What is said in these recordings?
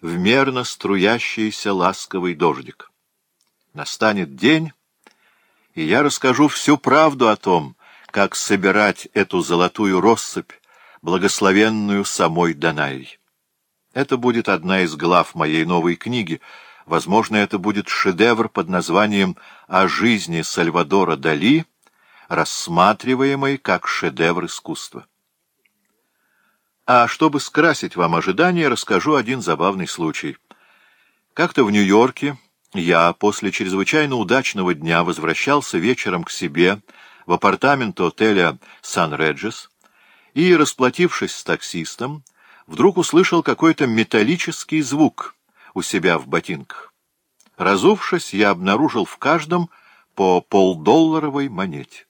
в мерно струящийся ласковый дождик. Настанет день, и я расскажу всю правду о том, как собирать эту золотую россыпь, благословенную самой Данаей. Это будет одна из глав моей новой книги. Возможно, это будет шедевр под названием «О жизни Сальвадора Дали», рассматриваемый как шедевр искусства. А чтобы скрасить вам ожидания, расскажу один забавный случай. Как-то в Нью-Йорке я после чрезвычайно удачного дня возвращался вечером к себе в апартамент отеля «Сан-Реджес» и, расплатившись с таксистом, вдруг услышал какой-то металлический звук у себя в ботинках. Разувшись, я обнаружил в каждом по полдолларовой монете.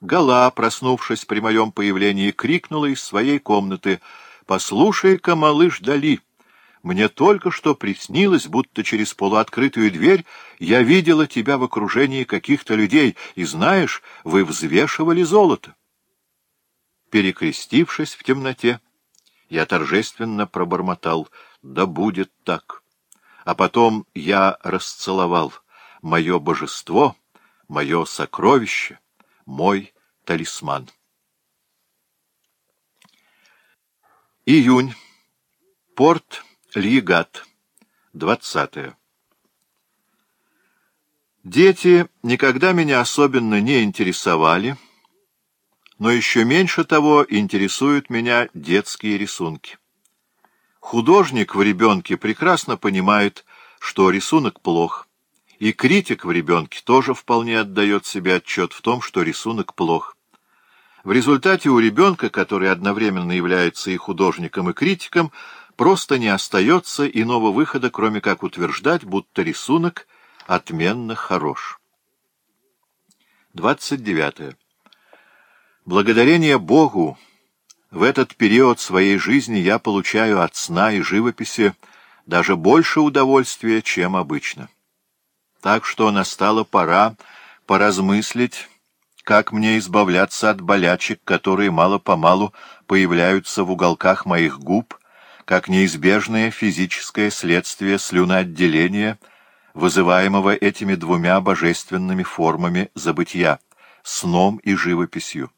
Гала, проснувшись при моем появлении, крикнула из своей комнаты «Послушай-ка, малыш Дали!» Мне только что приснилось, будто через полуоткрытую дверь я видела тебя в окружении каких-то людей, и, знаешь, вы взвешивали золото. Перекрестившись в темноте, я торжественно пробормотал «Да будет так!» А потом я расцеловал мое божество, мое сокровище, мой талисман. Июнь. Порт Льегат. 20. Дети никогда меня особенно не интересовали, но еще меньше того интересуют меня детские рисунки. Художник в ребенке прекрасно понимает, что рисунок плох, и критик в ребенке тоже вполне отдает себе отчет в том, что рисунок плох. В результате у ребенка, который одновременно является и художником, и критиком, просто не остается иного выхода, кроме как утверждать, будто рисунок отменно хорош. 29. Благодарение Богу в этот период своей жизни я получаю от сна и живописи даже больше удовольствия, чем обычно так что настала пора поразмыслить, как мне избавляться от болячек, которые мало-помалу появляются в уголках моих губ, как неизбежное физическое следствие слюноотделения, вызываемого этими двумя божественными формами забытья — сном и живописью.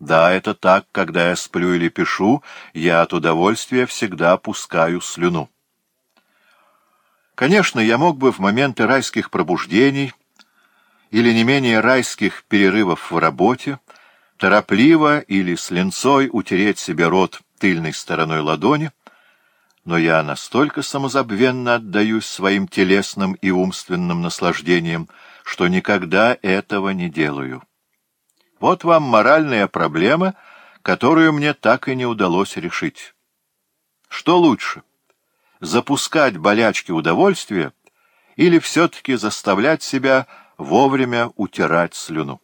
Да, это так, когда я сплю или пишу, я от удовольствия всегда пускаю слюну. Конечно, я мог бы в моменты райских пробуждений или не менее райских перерывов в работе торопливо или с линцой утереть себе рот тыльной стороной ладони, но я настолько самозабвенно отдаюсь своим телесным и умственным наслаждениям, что никогда этого не делаю. Вот вам моральная проблема, которую мне так и не удалось решить. Что лучше — запускать болячки удовольствия или все-таки заставлять себя вовремя утирать слюну.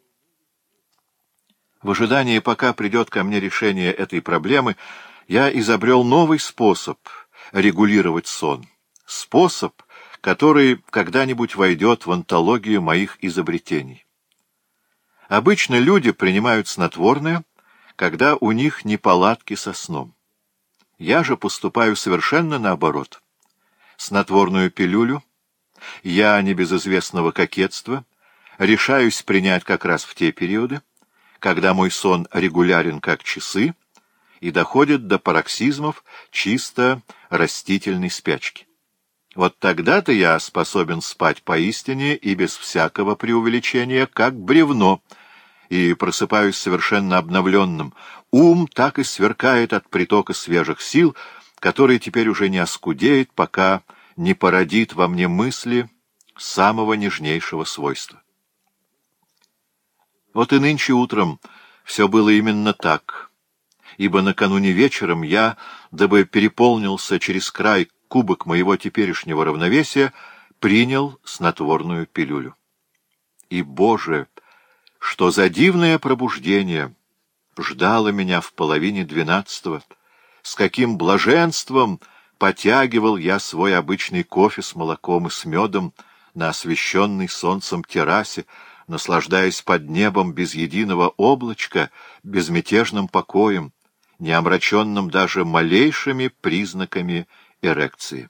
В ожидании, пока придет ко мне решение этой проблемы, я изобрел новый способ регулировать сон. Способ, который когда-нибудь войдет в антологию моих изобретений. Обычно люди принимают снотворное, когда у них неполадки со сном. Я же поступаю совершенно наоборот. Снотворную пилюлю я, не без известного кокетства, решаюсь принять как раз в те периоды, когда мой сон регулярен как часы и доходит до пароксизмов чисто растительной спячки. Вот тогда-то я способен спать поистине и без всякого преувеличения, как бревно — и просыпаюсь совершенно обновленным. Ум так и сверкает от притока свежих сил, который теперь уже не оскудеет, пока не породит во мне мысли самого нежнейшего свойства. Вот и нынче утром все было именно так, ибо накануне вечером я, дабы переполнился через край кубок моего теперешнего равновесия, принял снотворную пилюлю. И, Боже! что за дивное пробуждение ждало меня в половине двенадцатого, с каким блаженством потягивал я свой обычный кофе с молоком и с медом на освещенной солнцем террасе, наслаждаясь под небом без единого облачка, безмятежным покоем, не омраченным даже малейшими признаками эрекции.